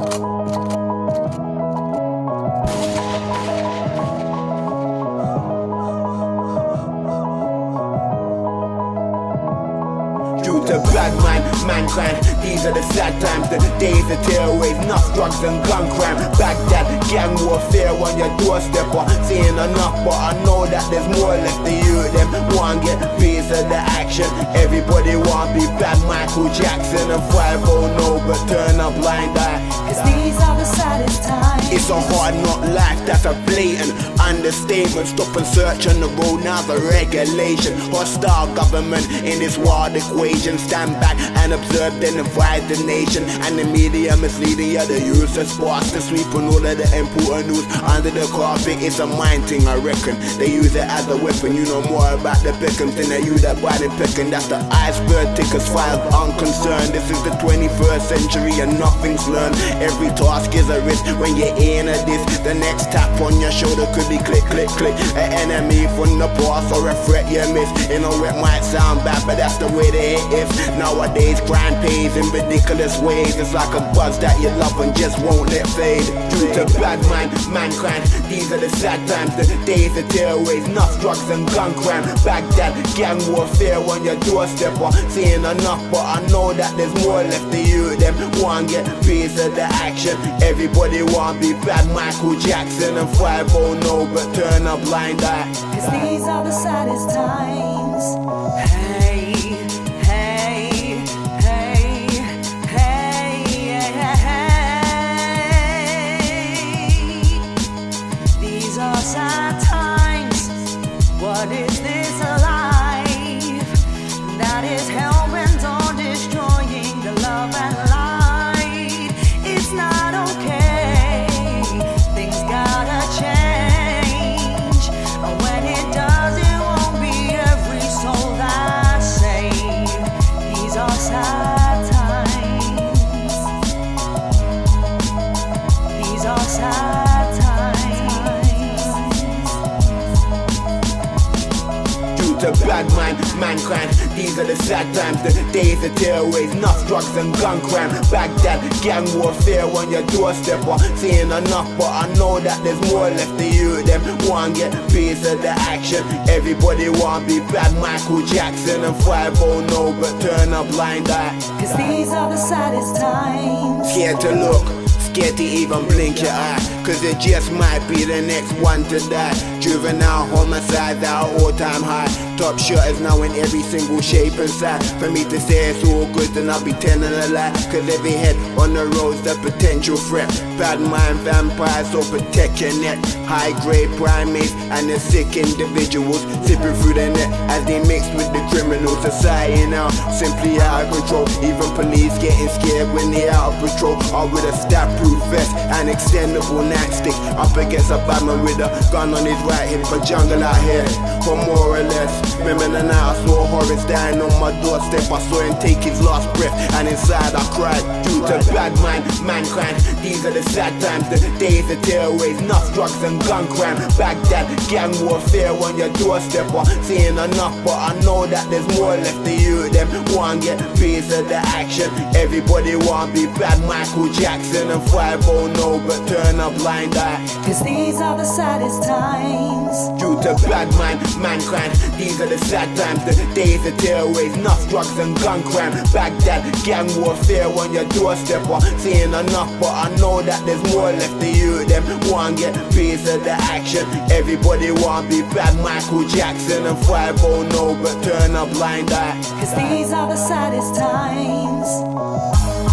Due to bad mind, mankind, these are the sad times, the days of tearaways, enough drugs and gun crime. Baghdad, gang warfare on your doorstep. I'm seeing enough, but I know that there's more left to you. Them want get piece of the action. Everybody want be bad Michael Jackson and 5 no, but turn a blind eye. A hard not life, that's a blatant understatement. Stop and search on the road, now the regulation. Hostile government in this wild equation. Stand back and observe, then divide the nation. And the media misleading, yeah, the use of sparks to sweep on all of the important news under the carpet. It's a mind thing, I reckon. They use it as a weapon. You know more about the Beckhams than they use that body picking. That's the iceberg tickers filed unconcerned. This is the 21st century and nothing's learned. Every task is a risk when you're in The next tap on your shoulder could be click, click, click. An enemy from the past or a threat you miss. You know it might sound bad, but that's the way it is. Nowadays, crime pays in ridiculous ways. It's like a buzz that you love and just won't let fade. Due to bad mind, mankind, these are the sad times. The days of tearaways, enough drugs and gun crime. Baghdad, gang warfare on your doorstep. I'm seeing enough, but I know that there's more left to you. Them want get piece of the action. Everybody want be bad Michael Jackson and 5 no, but turn a blind eye. Cause these are the saddest times. Hey, hey, hey, hey, hey. These are sad times. What is this life that is hell to bad mind, mankind. These are the sad times, the days of tearaways, enough drugs and gun crime. Baghdad, gang warfare on your doorstep. I'm seeing enough, but I know that there's more left to you. Them want get piece of the action. Everybody want be bad Michael Jackson and 5 no, but turn a blind eye. Cause these are the saddest times. Scared to look, scared to even blink your eye. Cause it just might be the next one to die. Juvenile homicides are all time high. Top shooters now in every single shape and size. For me to say it's all good, then I'll be telling a lie. Cause every head on the road's a potential threat. Bad mind vampires, so protect your neck. High grade primates and the sick individuals sipping through the net as they mix with the criminal society now. Simply out of control. Even police getting scared when they out of patrol. All with a stab proof vest and extendable nightstick. Up against a bad man with a gun on his hip. A jungle out here, For more or less. Remember the night I saw Horace dying on my doorstep. I saw him take his last breath, and inside I cried. Due to bad mind, mankind. These are the sad times, the days of tearaways, enough drugs and gun crime. Baghdad, gang warfare on your doorstep. I'm seeing enough, but I know that there's more left to you. Them want get piece of the action. Everybody want be bad Michael Jackson and 5 no, but turn a blind eye. Cause these are the saddest times. Due to bad mind, mankind, these are the sad times, the days of tearaways, enough drugs and gun crime. Baghdad, gang warfare on your doorstep. I'm seeing enough, but I know that there's more left to you. Them want get piece of the action. Everybody want be bad Michael Jackson and 5 no, but turn a blind eye. Cause these are the saddest times.